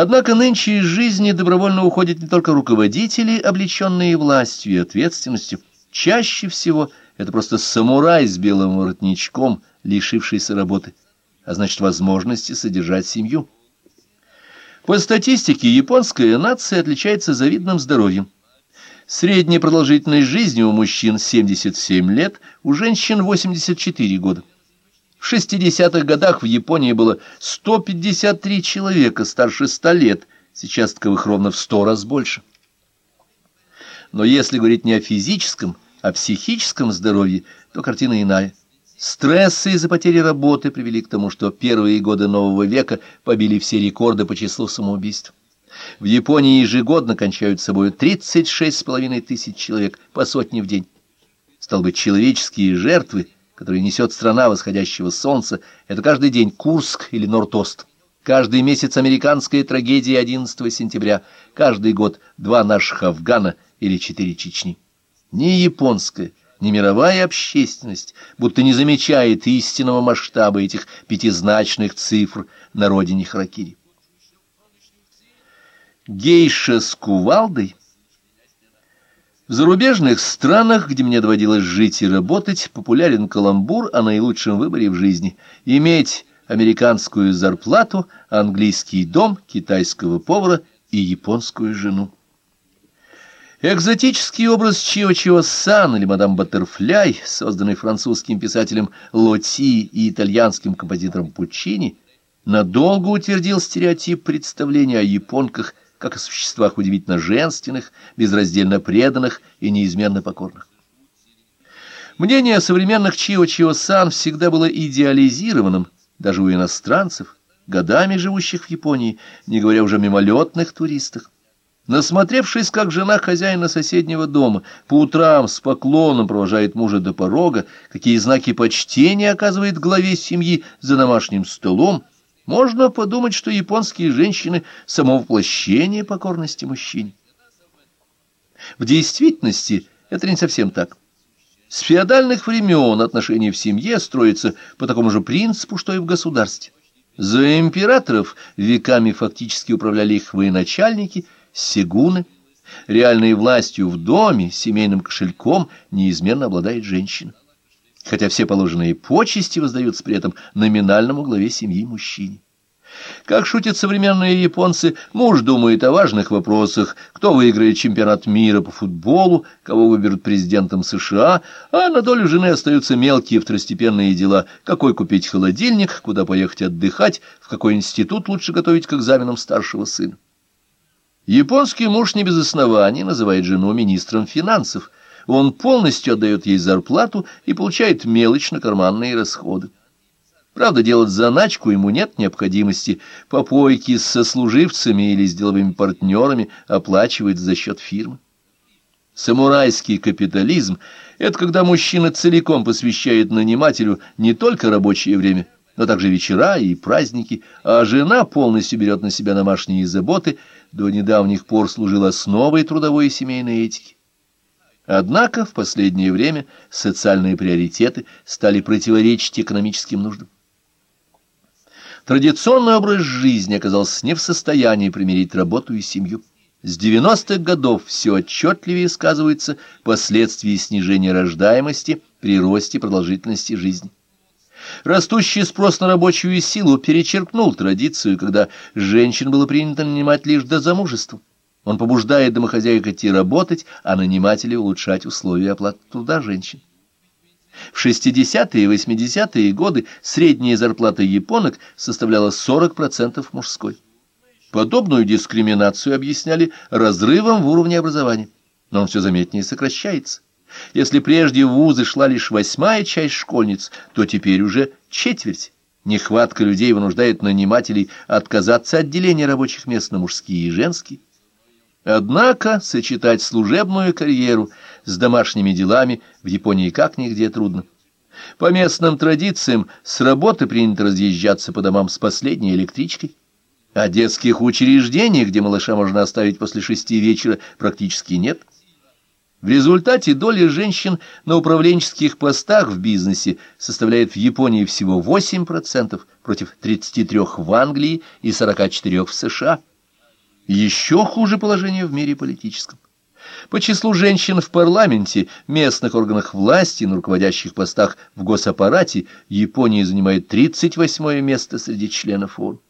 Однако нынче из жизни добровольно уходят не только руководители, облеченные властью и ответственностью. Чаще всего это просто самурай с белым воротничком, лишившийся работы, а значит возможности содержать семью. По статистике, японская нация отличается завидным здоровьем. Средняя продолжительность жизни у мужчин 77 лет, у женщин 84 года. В 60-х годах в Японии было 153 человека старше 100 лет, сейчас таковых ровно в 100 раз больше. Но если говорить не о физическом, а о психическом здоровье, то картина иная. Стрессы из-за потери работы привели к тому, что первые годы нового века побили все рекорды по числу самоубийств. В Японии ежегодно кончают собой 36,5 тысяч человек по сотне в день. Стал быть, человеческие жертвы, которые несет страна восходящего солнца, это каждый день Курск или Нортост. Каждый месяц американская трагедия 11 сентября, каждый год два наших Афгана или четыре Чечни. Не японская, ни мировая общественность будто не замечает истинного масштаба этих пятизначных цифр на родине Харакири. Гейша с кувалдой В зарубежных странах, где мне доводилось жить и работать, популярен каламбур о наилучшем выборе в жизни — иметь американскую зарплату, английский дом, китайского повара и японскую жену. Экзотический образ Чио-Чио-Сан или мадам Баттерфляй, созданный французским писателем Лоти и итальянским композитором Пуччини, надолго утвердил стереотип представления о японках как о существах удивительно женственных, безраздельно преданных и неизменно покорных. Мнение современных Чио-Чио-Сан всегда было идеализированным, даже у иностранцев, годами живущих в Японии, не говоря уже о мимолетных туристах. Насмотревшись, как жена хозяина соседнего дома по утрам с поклоном провожает мужа до порога, какие знаки почтения оказывает главе семьи за домашним столом, можно подумать, что японские женщины — само воплощение покорности мужчин. В действительности это не совсем так. С феодальных времен отношения в семье строятся по такому же принципу, что и в государстве. За императоров веками фактически управляли их военачальники — Сегуны. Реальной властью в доме, семейным кошельком неизменно обладает женщина. Хотя все положенные почести воздаются при этом номинальному главе семьи мужчине. Как шутят современные японцы, муж думает о важных вопросах, кто выиграет чемпионат мира по футболу, кого выберут президентом США, а на долю жены остаются мелкие второстепенные дела, какой купить холодильник, куда поехать отдыхать, в какой институт лучше готовить к экзаменам старшего сына. Японский муж не без оснований называет жену министром финансов. Он полностью отдает ей зарплату и получает мелочь на карманные расходы. Правда, делать заначку ему нет необходимости. Попойки с сослуживцами или с деловыми партнерами оплачивает за счет фирмы. Самурайский капитализм — это когда мужчина целиком посвящает нанимателю не только рабочее время, но также вечера и праздники, а жена полностью берет на себя домашние заботы — до недавних пор служил основой трудовой и семейной этики. Однако в последнее время социальные приоритеты стали противоречить экономическим нуждам. Традиционный образ жизни оказался не в состоянии примирить работу и семью. С 90-х годов все отчетливее сказываются последствия снижения рождаемости при росте продолжительности жизни. Растущий спрос на рабочую силу перечеркнул традицию, когда женщин было принято нанимать лишь до замужества. Он побуждает домохозяек идти работать, а наниматели улучшать условия оплаты труда женщин. В 60-е и 80-е годы средняя зарплата японок составляла 40% мужской. Подобную дискриминацию объясняли разрывом в уровне образования, но он все заметнее сокращается. Если прежде в вузы шла лишь восьмая часть школьниц, то теперь уже четверть. Нехватка людей вынуждает нанимателей отказаться от деления рабочих мест на мужские и женские. Однако сочетать служебную карьеру с домашними делами в Японии как нигде трудно. По местным традициям с работы принято разъезжаться по домам с последней электричкой, а детских учреждений, где малыша можно оставить после шести вечера, практически нет – в результате доля женщин на управленческих постах в бизнесе составляет в Японии всего 8% против 33% в Англии и 44% в США. Еще хуже положение в мире политическом. По числу женщин в парламенте, местных органах власти, на руководящих постах в госаппарате Япония занимает 38 место среди членов ООН.